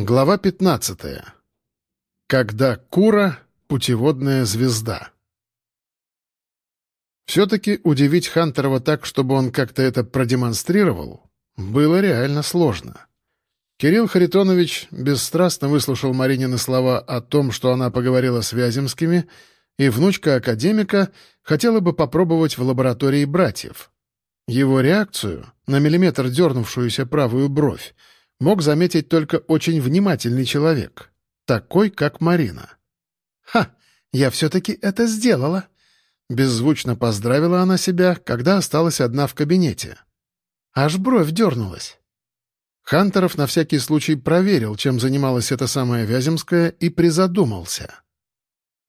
Глава 15. Когда Кура — путеводная звезда. Все-таки удивить Хантерова так, чтобы он как-то это продемонстрировал, было реально сложно. Кирилл Харитонович бесстрастно выслушал Маринины слова о том, что она поговорила с Вяземскими, и внучка академика хотела бы попробовать в лаборатории братьев. Его реакцию на миллиметр дернувшуюся правую бровь мог заметить только очень внимательный человек, такой, как Марина. «Ха! Я все-таки это сделала!» Беззвучно поздравила она себя, когда осталась одна в кабинете. Аж бровь дернулась. Хантеров на всякий случай проверил, чем занималась эта самая Вяземская, и призадумался.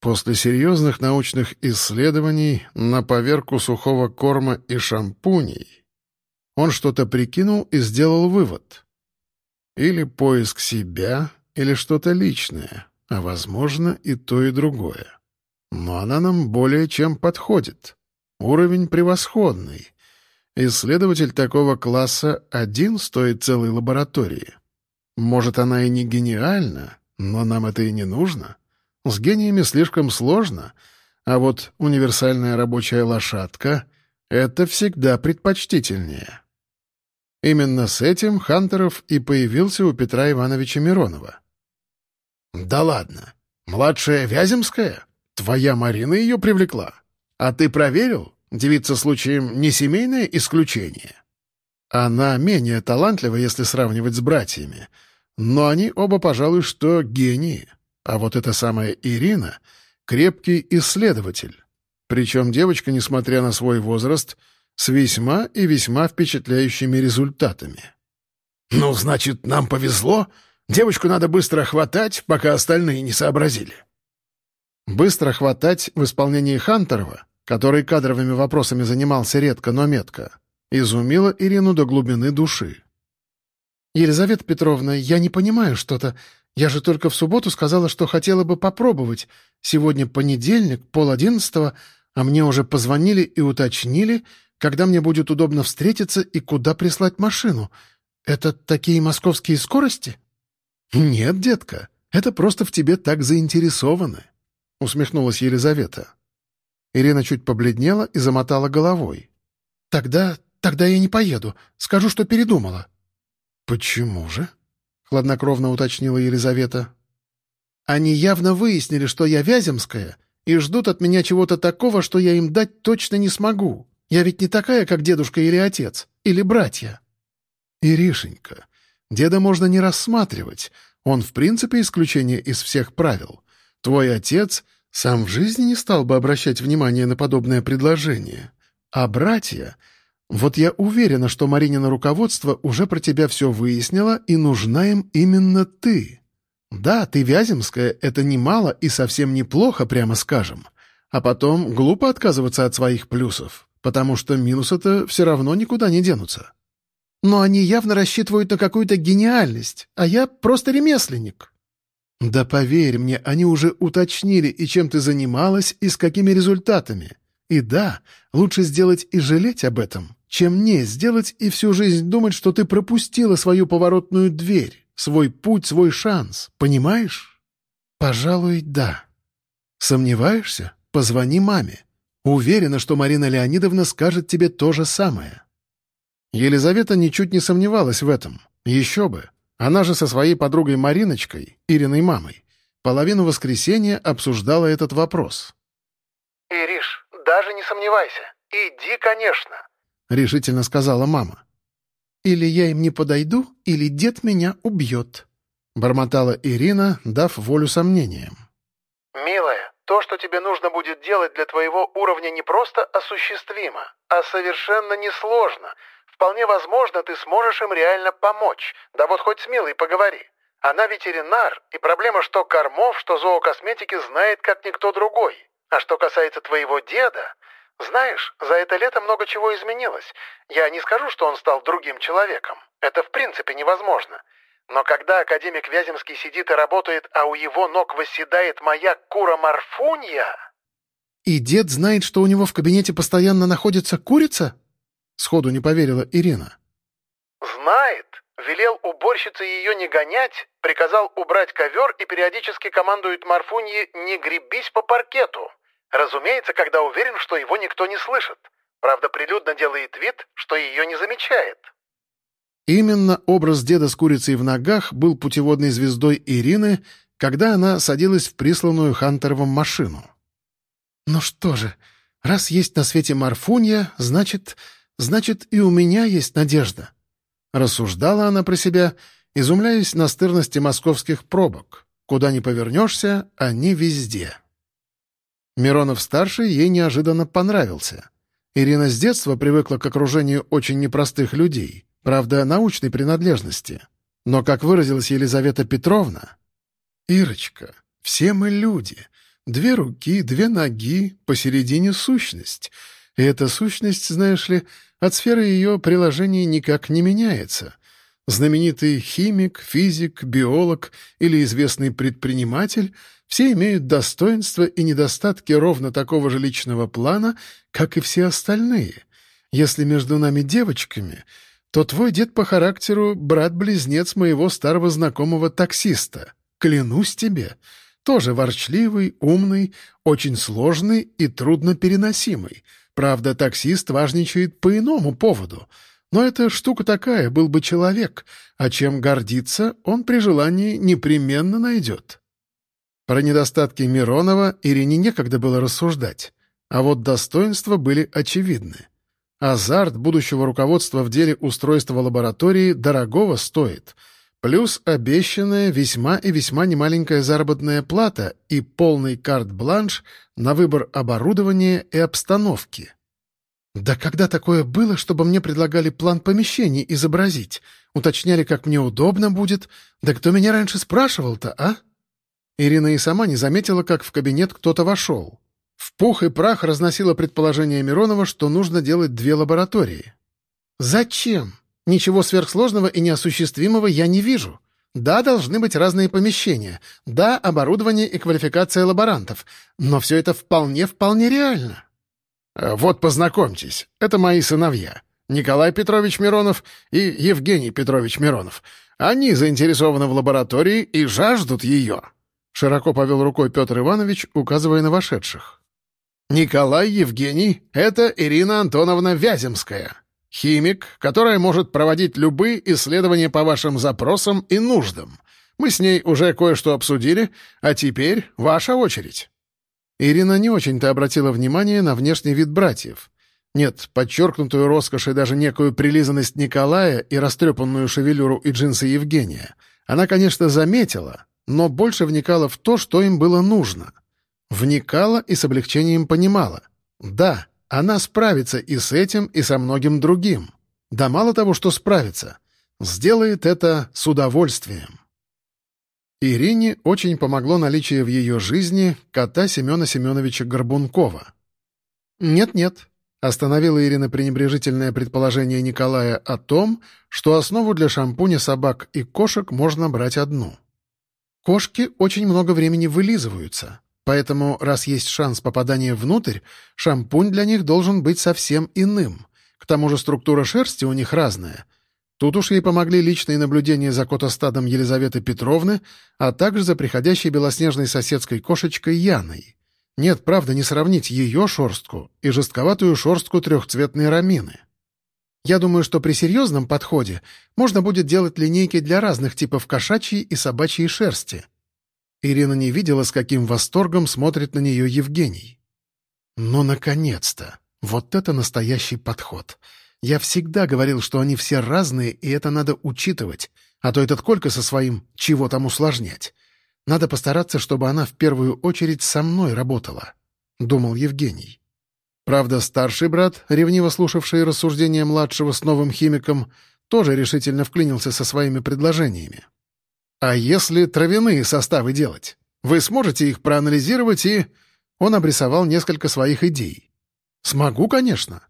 После серьезных научных исследований на поверку сухого корма и шампуней он что-то прикинул и сделал вывод. Или поиск себя, или что-то личное, а, возможно, и то, и другое. Но она нам более чем подходит. Уровень превосходный. Исследователь такого класса один стоит целой лаборатории. Может, она и не гениальна, но нам это и не нужно. С гениями слишком сложно, а вот универсальная рабочая лошадка — это всегда предпочтительнее. Именно с этим Хантеров и появился у Петра Ивановича Миронова. «Да ладно. Младшая Вяземская? Твоя Марина ее привлекла. А ты проверил? Девица случаем не семейное исключение?» Она менее талантлива, если сравнивать с братьями, но они оба, пожалуй, что гении. А вот эта самая Ирина — крепкий исследователь. Причем девочка, несмотря на свой возраст, — с весьма и весьма впечатляющими результатами. «Ну, значит, нам повезло. Девочку надо быстро хватать, пока остальные не сообразили». Быстро хватать в исполнении Хантерова, который кадровыми вопросами занимался редко, но метко, изумило Ирину до глубины души. «Елизавета Петровна, я не понимаю что-то. Я же только в субботу сказала, что хотела бы попробовать. Сегодня понедельник, пол одиннадцатого, а мне уже позвонили и уточнили, когда мне будет удобно встретиться и куда прислать машину. Это такие московские скорости?» «Нет, детка, это просто в тебе так заинтересованы», — усмехнулась Елизавета. Ирина чуть побледнела и замотала головой. «Тогда... тогда я не поеду. Скажу, что передумала». «Почему же?» — хладнокровно уточнила Елизавета. «Они явно выяснили, что я Вяземская, и ждут от меня чего-то такого, что я им дать точно не смогу. Я ведь не такая, как дедушка или отец, или братья». «Иришенька, деда можно не рассматривать. Он, в принципе, исключение из всех правил. Твой отец сам в жизни не стал бы обращать внимание на подобное предложение. А братья... Вот я уверена, что Маринина руководство уже про тебя все выяснило, и нужна им именно ты. Да, ты Вяземская, это немало и совсем неплохо, прямо скажем. А потом глупо отказываться от своих плюсов потому что минусы-то все равно никуда не денутся. Но они явно рассчитывают на какую-то гениальность, а я просто ремесленник. Да поверь мне, они уже уточнили, и чем ты занималась, и с какими результатами. И да, лучше сделать и жалеть об этом, чем не сделать и всю жизнь думать, что ты пропустила свою поворотную дверь, свой путь, свой шанс, понимаешь? Пожалуй, да. Сомневаешься? Позвони маме. Уверена, что Марина Леонидовна скажет тебе то же самое». Елизавета ничуть не сомневалась в этом. Еще бы. Она же со своей подругой Мариночкой, Ириной мамой, половину воскресенья обсуждала этот вопрос. «Ириш, даже не сомневайся. Иди, конечно», — решительно сказала мама. «Или я им не подойду, или дед меня убьет», — бормотала Ирина, дав волю сомнениям. «Милая, то, что тебе нужно будет делать для твоего уровня, не просто осуществимо, а совершенно несложно. Вполне возможно, ты сможешь им реально помочь. Да вот хоть с Милой поговори. Она ветеринар, и проблема что кормов, что зоокосметики знает как никто другой. А что касается твоего деда, знаешь, за это лето много чего изменилось. Я не скажу, что он стал другим человеком. Это в принципе невозможно. Но когда академик Вяземский сидит и работает, а у его ног восседает моя кура-марфунья... «И дед знает, что у него в кабинете постоянно находится курица?» Сходу не поверила Ирина. «Знает. велел уборщице ее не гонять, приказал убрать ковер и периодически командует Марфунье «не гребись по паркету». Разумеется, когда уверен, что его никто не слышит. Правда, прилюдно делает вид, что ее не замечает. Именно образ деда с курицей в ногах был путеводной звездой Ирины, когда она садилась в присланную Хантеровым машину. «Ну что же, раз есть на свете Марфунья, значит, значит и у меня есть надежда», Рассуждала она про себя, изумляясь настырности московских пробок. Куда ни повернешься, они везде. Миронов-старший ей неожиданно понравился. Ирина с детства привыкла к окружению очень непростых людей, правда, научной принадлежности. Но, как выразилась Елизавета Петровна, «Ирочка, все мы люди. Две руки, две ноги, посередине сущность. И эта сущность, знаешь ли, от сферы ее приложений никак не меняется. Знаменитый химик, физик, биолог или известный предприниматель все имеют достоинства и недостатки ровно такого же личного плана, как и все остальные. Если между нами девочками, то твой дед по характеру — брат-близнец моего старого знакомого таксиста. Клянусь тебе, тоже ворчливый, умный, очень сложный и труднопереносимый — Правда, таксист важничает по иному поводу. Но эта штука такая, был бы человек, а чем гордиться, он при желании непременно найдет. Про недостатки Миронова Ирине некогда было рассуждать, а вот достоинства были очевидны. Азарт будущего руководства в деле устройства лаборатории дорогого стоит, плюс обещанная весьма и весьма немаленькая заработная плата и полный карт-бланш на выбор оборудования и обстановки. «Да когда такое было, чтобы мне предлагали план помещений изобразить? Уточняли, как мне удобно будет? Да кто меня раньше спрашивал-то, а?» Ирина и сама не заметила, как в кабинет кто-то вошел. В пух и прах разносило предположение Миронова, что нужно делать две лаборатории. «Зачем? Ничего сверхсложного и неосуществимого я не вижу. Да, должны быть разные помещения. Да, оборудование и квалификация лаборантов. Но все это вполне-вполне реально. Э, «Вот, познакомьтесь, это мои сыновья. Николай Петрович Миронов и Евгений Петрович Миронов. Они заинтересованы в лаборатории и жаждут ее». Широко повел рукой Петр Иванович, указывая на вошедших. «Николай Евгений — это Ирина Антоновна Вяземская, Химик, которая может проводить любые исследования по вашим запросам и нуждам. Мы с ней уже кое-что обсудили, а теперь ваша очередь». Ирина не очень-то обратила внимание на внешний вид братьев. Нет, подчеркнутую роскошь и даже некую прилизанность Николая и растрепанную шевелюру и джинсы Евгения она, конечно, заметила, но больше вникала в то, что им было нужно. Вникала и с облегчением понимала. Да, она справится и с этим, и со многим другим. Да мало того, что справится, сделает это с удовольствием. Ирине очень помогло наличие в ее жизни кота Семена Семеновича Горбункова. «Нет-нет», — остановила Ирина пренебрежительное предположение Николая о том, что основу для шампуня собак и кошек можно брать одну. Кошки очень много времени вылизываются, Поэтому, раз есть шанс попадания внутрь, шампунь для них должен быть совсем иным. К тому же структура шерсти у них разная. Тут уж ей помогли личные наблюдения за котостадом Елизаветы Петровны, а также за приходящей белоснежной соседской кошечкой Яной. Нет, правда, не сравнить ее шерстку и жестковатую шерстку трехцветной рамины. Я думаю, что при серьезном подходе можно будет делать линейки для разных типов кошачьей и собачьей шерсти — Ирина не видела, с каким восторгом смотрит на нее Евгений. «Ну, наконец-то! Вот это настоящий подход! Я всегда говорил, что они все разные, и это надо учитывать, а то этот Колька со своим «чего там усложнять». Надо постараться, чтобы она в первую очередь со мной работала», — думал Евгений. Правда, старший брат, ревниво слушавший рассуждения младшего с новым химиком, тоже решительно вклинился со своими предложениями. А если травяные составы делать? Вы сможете их проанализировать и...» Он обрисовал несколько своих идей. «Смогу, конечно».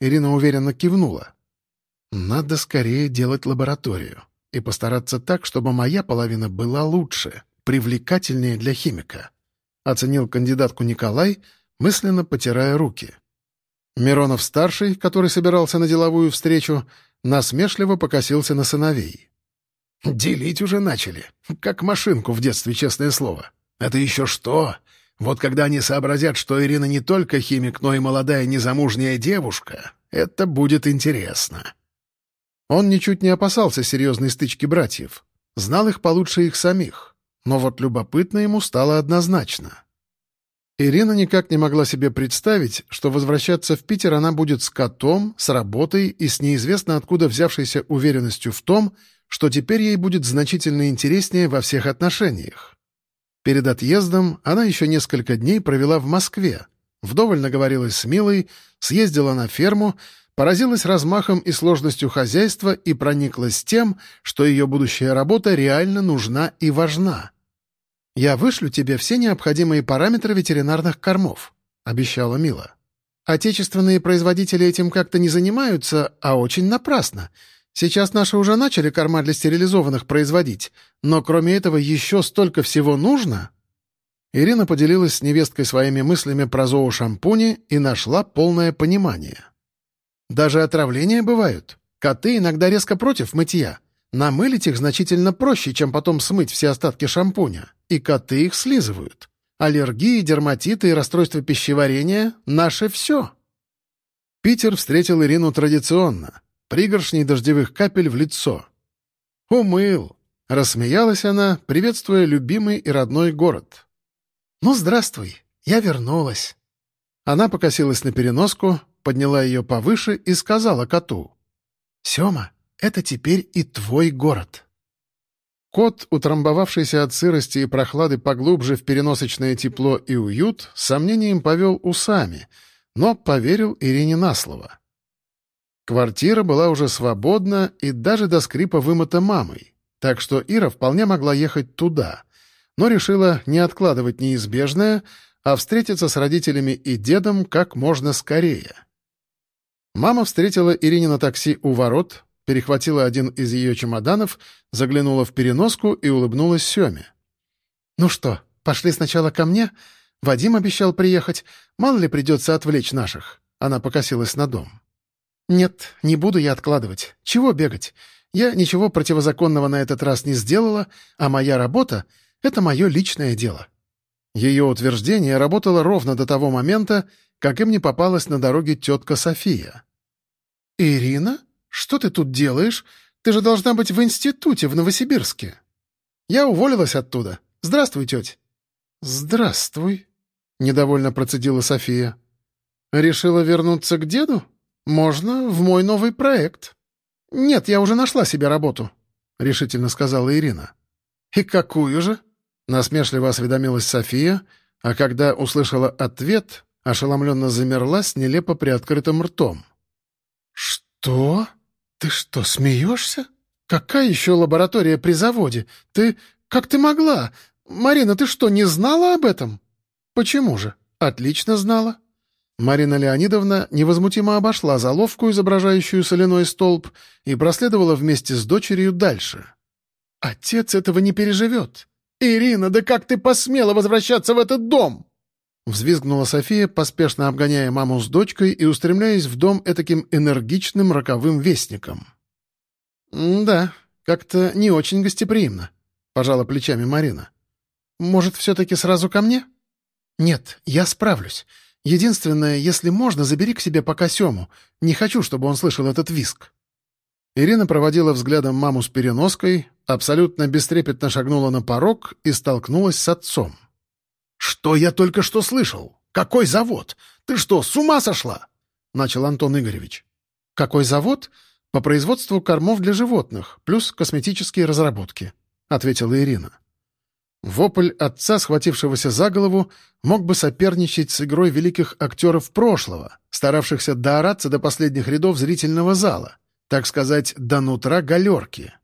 Ирина уверенно кивнула. «Надо скорее делать лабораторию и постараться так, чтобы моя половина была лучше, привлекательнее для химика», — оценил кандидатку Николай, мысленно потирая руки. Миронов-старший, который собирался на деловую встречу, насмешливо покосился на сыновей. Делить уже начали. Как машинку в детстве, честное слово. Это еще что? Вот когда они сообразят, что Ирина не только химик, но и молодая незамужняя девушка, это будет интересно. Он ничуть не опасался серьезной стычки братьев. Знал их получше их самих. Но вот любопытно ему стало однозначно. Ирина никак не могла себе представить, что возвращаться в Питер она будет с котом, с работой и с неизвестно откуда взявшейся уверенностью в том, что теперь ей будет значительно интереснее во всех отношениях. Перед отъездом она еще несколько дней провела в Москве, вдоволь наговорилась с Милой, съездила на ферму, поразилась размахом и сложностью хозяйства и прониклась тем, что ее будущая работа реально нужна и важна. «Я вышлю тебе все необходимые параметры ветеринарных кормов», — обещала Мила. «Отечественные производители этим как-то не занимаются, а очень напрасно. Сейчас наши уже начали корма для стерилизованных производить, но кроме этого еще столько всего нужно». Ирина поделилась с невесткой своими мыслями про зоошампуни и нашла полное понимание. «Даже отравления бывают. Коты иногда резко против мытья. Намылить их значительно проще, чем потом смыть все остатки шампуня. И коты их слизывают. Аллергии, дерматиты и расстройства пищеварения — наше все». Питер встретил Ирину традиционно — пригоршней дождевых капель в лицо. «Умыл!» — рассмеялась она, приветствуя любимый и родной город. «Ну, здравствуй, я вернулась». Она покосилась на переноску, подняла ее повыше и сказала коту. «Сема, это теперь и твой город». Кот, утрамбовавшийся от сырости и прохлады поглубже в переносочное тепло и уют, с сомнением повел усами, но поверил Ирине на слово. Квартира была уже свободна и даже до скрипа вымыта мамой, так что Ира вполне могла ехать туда, но решила не откладывать неизбежное, а встретиться с родителями и дедом как можно скорее. Мама встретила Ирине на такси у ворот, перехватила один из ее чемоданов, заглянула в переноску и улыбнулась Семе. «Ну что, пошли сначала ко мне? Вадим обещал приехать. Мало ли придется отвлечь наших». Она покосилась на дом. «Нет, не буду я откладывать. Чего бегать? Я ничего противозаконного на этот раз не сделала, а моя работа — это мое личное дело». Ее утверждение работало ровно до того момента, как им не попалась на дороге тетка София. «Ирина? Что ты тут делаешь? Ты же должна быть в институте в Новосибирске». «Я уволилась оттуда. Здравствуй, тетя». «Здравствуй», — недовольно процедила София. «Решила вернуться к деду?» «Можно в мой новый проект». «Нет, я уже нашла себе работу», — решительно сказала Ирина. «И какую же?» — насмешливо осведомилась София, а когда услышала ответ, ошеломленно замерла с нелепо приоткрытым ртом. «Что? Ты что, смеешься? Какая еще лаборатория при заводе? Ты... Как ты могла? Марина, ты что, не знала об этом?» «Почему же? Отлично знала. Марина Леонидовна невозмутимо обошла заловку, изображающую соляной столб, и проследовала вместе с дочерью дальше. «Отец этого не переживет!» «Ирина, да как ты посмела возвращаться в этот дом?» Взвизгнула София, поспешно обгоняя маму с дочкой и устремляясь в дом этаким энергичным роковым вестником. «Да, как-то не очень гостеприимно», — пожала плечами Марина. «Может, все-таки сразу ко мне?» «Нет, я справлюсь. Единственное, если можно, забери к себе пока Сему. Не хочу, чтобы он слышал этот виск». Ирина проводила взглядом маму с переноской, абсолютно бестрепетно шагнула на порог и столкнулась с отцом. «Что я только что слышал? Какой завод? Ты что, с ума сошла?» — начал Антон Игоревич. «Какой завод? По производству кормов для животных, плюс косметические разработки», — ответила Ирина. Вопль отца, схватившегося за голову, мог бы соперничать с игрой великих актеров прошлого, старавшихся доораться до последних рядов зрительного зала, так сказать, до нутра галерки.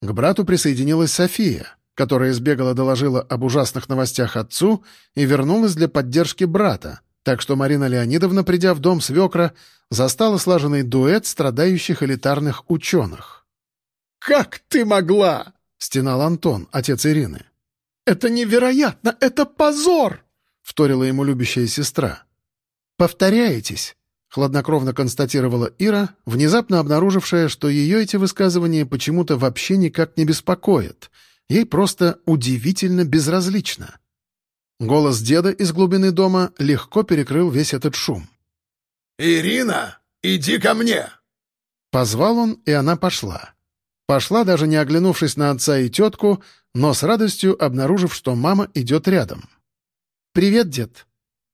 К брату присоединилась София, которая сбегала доложила об ужасных новостях отцу и вернулась для поддержки брата, так что Марина Леонидовна, придя в дом свекра, застала слаженный дуэт страдающих элитарных ученых. «Как ты могла?» — стенал Антон, отец Ирины. «Это невероятно! Это позор!» — вторила ему любящая сестра. «Повторяетесь!» — хладнокровно констатировала Ира, внезапно обнаружившая, что ее эти высказывания почему-то вообще никак не беспокоят. Ей просто удивительно безразлично. Голос деда из глубины дома легко перекрыл весь этот шум. «Ирина, иди ко мне!» Позвал он, и она пошла. Пошла, даже не оглянувшись на отца и тетку, но с радостью обнаружив, что мама идет рядом. «Привет, дед!»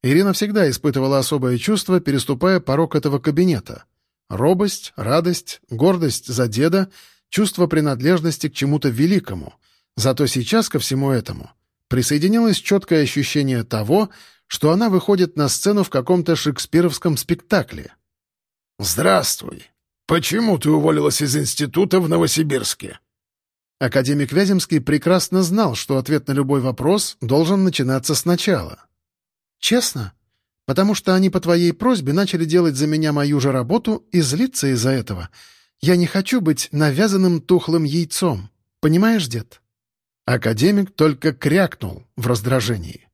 Ирина всегда испытывала особое чувство, переступая порог этого кабинета. Робость, радость, гордость за деда, чувство принадлежности к чему-то великому. Зато сейчас ко всему этому присоединилось четкое ощущение того, что она выходит на сцену в каком-то шекспировском спектакле. «Здравствуй! Почему ты уволилась из института в Новосибирске?» Академик Вяземский прекрасно знал, что ответ на любой вопрос должен начинаться сначала. «Честно? Потому что они по твоей просьбе начали делать за меня мою же работу и злиться из-за этого. Я не хочу быть навязанным тухлым яйцом. Понимаешь, дед?» Академик только крякнул в раздражении.